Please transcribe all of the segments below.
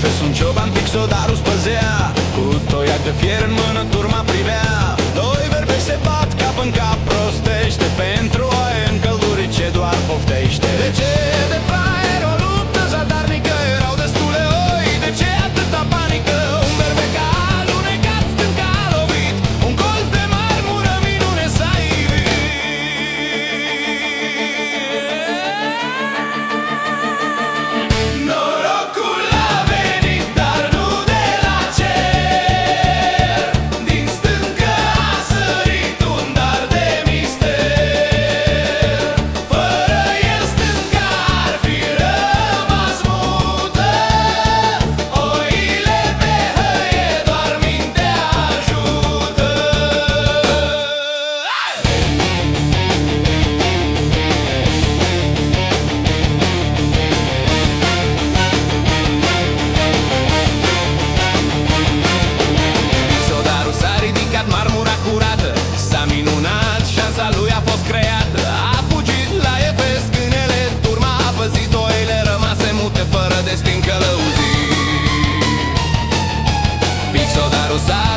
șefe sunt cioban, pixodarul spăzea. Cu toiac de fier în mână turma privea. Doi verbe se bat cap în cap, prostește pe usar.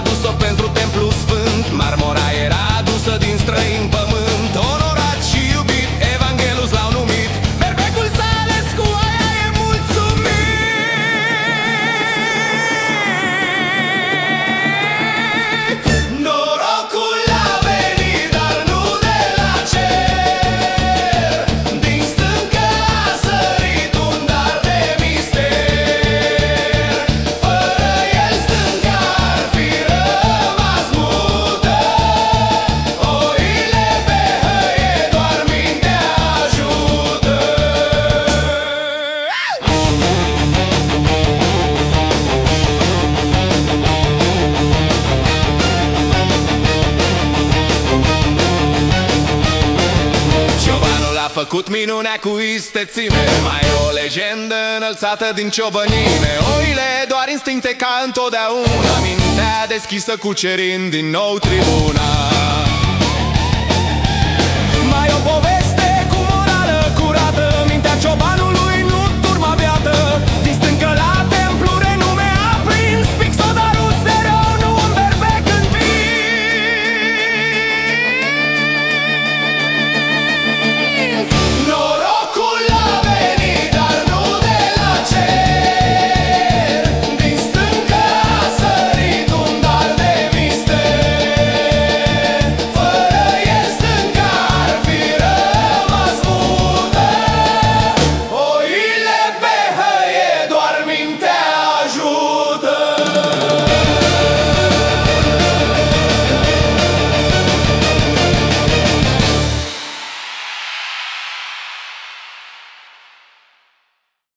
făcut minunea cu istețime. Mai o legendă înălțată din ciobănime. Oile doar instincte ca întotdeauna. Mintea deschisă cucerind din nou tribuna.